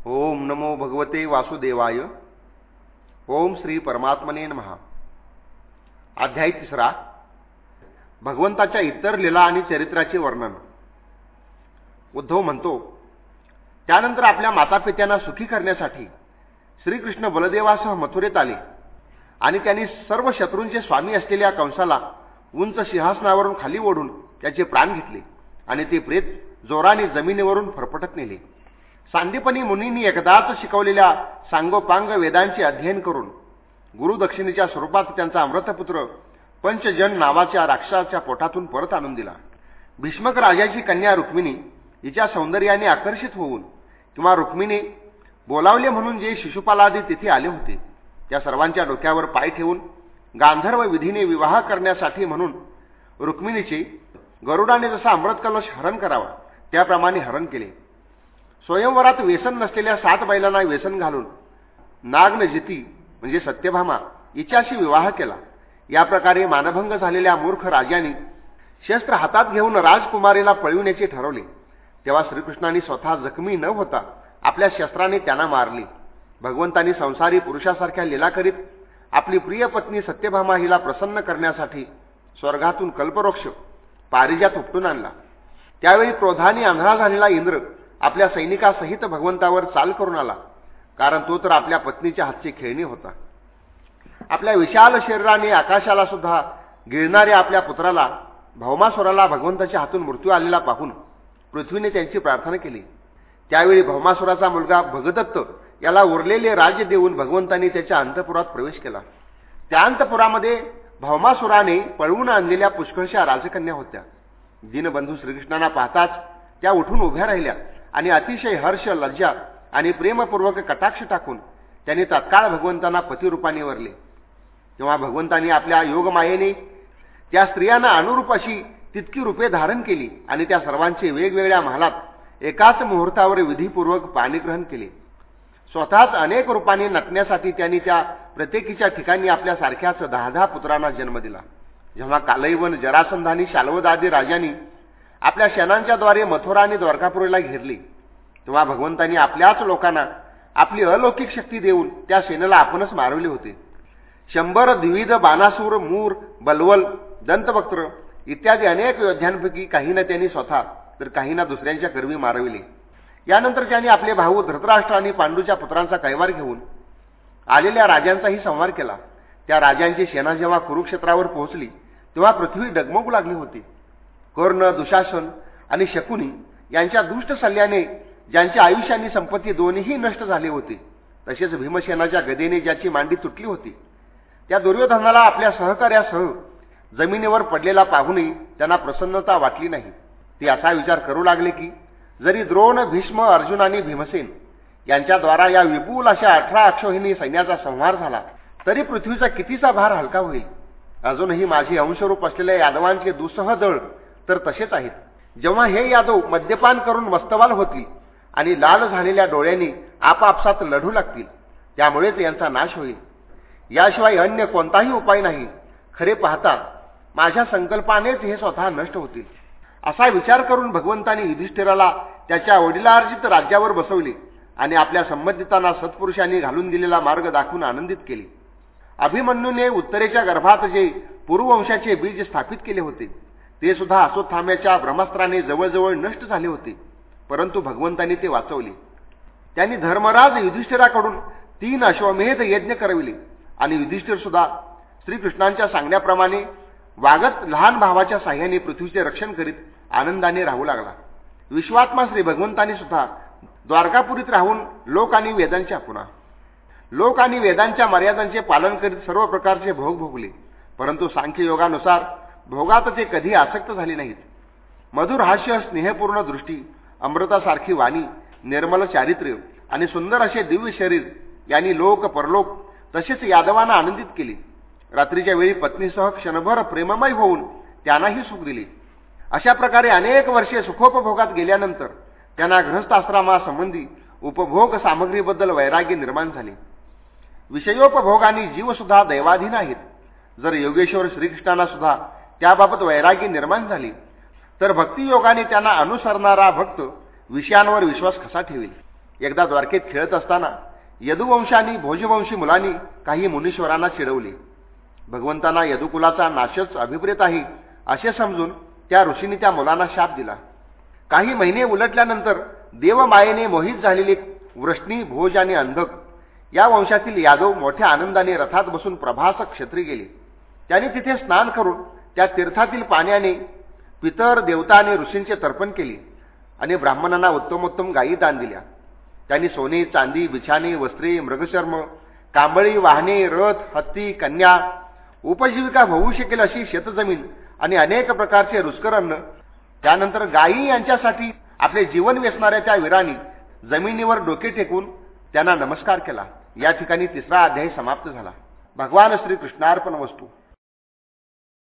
ओम नमो भगवते वासुदेवाय। ओम श्री परमात्मने महा अध्याय तिसरा। भगवंताच्या इतर लीला आणि चरित्राचे वर्णन। उद्धव म्हणतो त्यानंतर आपल्या मातापित्यांना सुखी करण्यासाठी श्रीकृष्ण बलदेवासह मथुरेत आले आणि त्यांनी सर्व शत्रूंचे स्वामी असलेल्या कंसाला उंच सिंहासनावरून खाली ओढून त्याचे प्राण घेतले आणि ते प्रेत जोराने जमिनीवरून फरफटत नेले. सांदीपनी मुनींनी एकदाच शिकवलेल्या सांगोपांग वेदांचे अध्ययन करून गुरुदक्षिणेच्या स्वरूपात त्यांचा अमृतपुत्र पंचजन नावाच्या राक्षसाच्या पोटातून परत आणून दिला. भीष्मक राजाची कन्या रुक्मिणी हिच्या सौंदर्याने आकर्षित होऊन किंवा रुक्मिणी बोलावले म्हणून जे शिशुपालादी तिथे आले होते त्या सर्वांच्या डोक्यावर पाय ठेवून गांधर्व विधीने विवाह करण्यासाठी म्हणून रुक्मिणीचे गरुडाने जसा अमृत कलश हरण करावा त्याप्रमाणे हरण केले. स्वयंवरात व्यसन नसलेल्या सात बैलांना व्यसन घालून नागनजिती म्हणजे सत्यभामा हिच्याशी विवाह केला. या प्रकारे मानभंग झालेल्या मूर्ख राजाने शस्त्र हातात घेऊन राजकुमारीला पळविण्याचे ठरवले. तेव्हा श्रीकृष्णाने स्वतः जखमी न होता आपल्या शस्त्राने त्यांना मारली. भगवंतांनी संसारी पुरुषासारख्या लीला करीत आपली प्रिय पत्नी सत्यभामा हिला प्रसन्न करण्यासाठी स्वर्गातून कल्पवृक्ष पारिजात उपटून आणला. त्यावेळी क्रोधाने आंधळा झालेला इंद्र आपल्या सैनिकासहित भगवंतावर चाल करून आला. कारण तो तर आपल्या पत्नीच्या हातची खेळणी होता. आपल्या विशाल शरीराने आकाशाला सुद्धा गिळणाऱ्या आपल्या पुत्राला भौमासुराला भगवंताच्या हातून मृत्यू आलेला पाहून पृथ्वीने त्यांची प्रार्थना केली. त्यावेळी भौमासुराचा मुलगा भगदत्त याला उरलेले राज्य देऊन भगवंतांनी त्याच्या अंतपुरात प्रवेश केला. त्या अंतपुरामध्ये भौमासुराने पळवून आणलेल्या पुष्कळशा राजकन्या होत्या. दीनबंधू श्रीकृष्णांना पाहताच त्या उठून उभ्या राहिल्या. आणि अतिशय हर्ष लज्जा आणि प्रेमपूर्वक कटाक्ष टाकून त्यांनी तत्काळ भगवंतांना पतिरूपाने वरले. तेव्हा भगवंतांनी आपल्या योगमायेने त्या स्त्रियांना अनुरूप अशी तितकी रूपे धारण केली आणि त्या सर्वांचे वेगवेगळ्या महालात एकाच मुहूर्तावर विधीपूर्वक पाणीग्रहण केले. स्वतःच अनेक रूपाने नटण्यासाठी त्यांनी त्या प्रत्येकीच्या ठिकाणी आपल्या सारख्याच दहा दहा पुत्रांना जन्म दिला. जेव्हा कालैवन जरासंधानी शालवदादी शाल्वदादी राजांनी आपल्या शेणांच्याद्वारे मथुरा आणि द्वारकापुरीला घेरली. तेव्हा भगवंतांनी आपल्याच लोकांना आपली अलौकिक शक्ती देऊन त्या सेनेला आपणच मारवले होते. शंभर द्विविध बाणासूर मूर बलवल दंतवक्त्र इत्यादी अनेक योद्ध्यांपैकी काहींना त्यांनी स्वतः तर काहींना दुसऱ्यांच्या गर्वी मारविले. यानंतर त्यांनी आपले भाऊ धृतराष्ट्र आणि पांडूच्या पुत्रांचा कैवार घेऊन आलेल्या राजांचाही संवार केला. त्या राजांची सेना जेव्हा कुरुक्षेत्रावर पोहोचली तेव्हा पृथ्वी डगमगू लागली होती. कर्ण दुशासन आणि शकुनी यांच्या दुष्ट सल्ल्याने ज्यांच्या आयुष्य आणि संपत्ती दोन्हीही नष्ट झाले होते तसेच भीमसेनाच्या गदेने ज्याची मांडी तुटली होती त्या दुर्योधनाला आपल्या सहकार्यासह जमिनीवर पडलेला पाहूनही त्यांना प्रसन्नता वाटली नाही. ते असा विचार करू लागले की जरी द्रोण भीष्म अर्जुन आणि भीमसेन यांच्याद्वारा या विपुल अशा अठरा अक्षोहिणी सैन्याचा संहार झाला तरी पृथ्वीचा कितीचा भार हलका होईल? अजूनही माझी अंशरूप असलेल्या यादवांचे दुसह दळ तर तसेच आहेत. जेव्हा हे यादव मद्यपान करून वस्तवाल होतील आणि लाल झालेल्या डोळ्यांनी आपापसात लढू लागतील त्यामुळेच यांचा नाश होईल. याशिवाय अन्य कोणताही उपाय नाही. खरे पाहता माझ्या संकल्पानेच हे स्वतः नष्ट होतील. असा विचार करून भगवंतांनी युधिष्ठिराला त्याच्या वडिलार्जित राज्यावर बसवले आणि आपल्या संबंधितांना सत्पुरुषांनी घालून दिलेला मार्ग दाखवून आनंदित केले. अभिमन्यूने उत्तरेच्या गर्भात जे पूर्ववंशाचे बीज स्थापित केले होते ते सुद्धा अश्वत्थाम्याच्या ब्रह्मास्त्राने जवळजवळ नष्ट झाले होते. परंतु भगवंतांनी ते वाचवले. त्यांनी धर्मराज युधिष्ठिराकडून तीन अश्वमेध यज्ञ करविले. आणि युधिष्ठिर सुद्धा श्रीकृष्णांच्या सांगण्याप्रमाणे वागत लहान भावाच्या साह्याने पृथ्वीचे रक्षण करीत आनंदाने राहू लागला. विश्वात्मा श्री भगवंतांनी सुद्धा द्वारकापुरीत राहून लोक आणि वेदांच्या पुन्हा. लोक आणि वेदांच्या मर्यादांचे पालन करीत सर्व प्रकारचे भोग भोगले. परंतु सांख्ययोगानुसार भोगात ते कधी आसक्त झाले नाहीत. मधुर हास्य स्नेहपूर्ण दृष्टी अमृतासारखी वाणी निर्मल चारित्र्य आणि सुंदर असे दिव्य शरीर यांनी लोक परलोक तसेच यादवांना आनंदित केले. रात्रीच्या वेळी पत्नीसह क्षणभर प्रेममय होऊन त्यांनाही सुख दिले. अशा प्रकारे अनेक वर्षे सुखोपभोगात गेल्यानंतर त्यांना ग्रहस्थाश्रमासंबंधी उपभोग सामग्रीबद्दल वैराग्य निर्माण झाले. विषयोपभोगाने जीवसुद्धा दैवाधीन आहेत. जर योगेश्वर श्रीकृष्णांना सुद्धा त्याबाबत वैरागी निर्माण झाली. तर भक्तियोगाने त्यांना अनुसरणारा भक्त विषयांवर विश्वास कसा ठेवेल? एकदा द्वारकेत खेळत असताना यदुवंशांनी भोजवंशी मुलांनी काही मुनीश्वरांना चिडवले. भगवंतांना यदुकुलाचा नाशच अभिप्रेत आहे असे समजून त्या ऋषींनी त्या मुलांना शाप दिला. काही महिने उलटल्यानंतर देवमायेने मोहित झालेले वृष्णी भोज आणि अंधक या वंशातील यादव मोठ्या आनंदाने रथात बसून प्रभास क्षेत्री गेले. त्यांनी तिथे स्नान करून त्या तीर्थातील पाण्याने पितर देवता आणि ऋषींचे तर्पण केले आणि ब्राह्मणांना उत्तमोत्तम गायी दान दिल्या. त्यांनी सोने चांदी बिछाने वस्त्रे मृगचर्म कांबळी वाहने रथ हत्ती कन्या उपजीविका होऊ शकेल अशी शेतजमीन आणि अनेक प्रकारचे रुचकर अन्न त्यानंतर गायी यांच्यासाठी आपले जीवन वेचणाऱ्या त्या वीरांनी जमिनीवर डोके टेकून त्यांना नमस्कार केला. या ठिकाणी तिसरा अध्याय समाप्त झाला. भगवान श्री कृष्णार्पण वस्तू.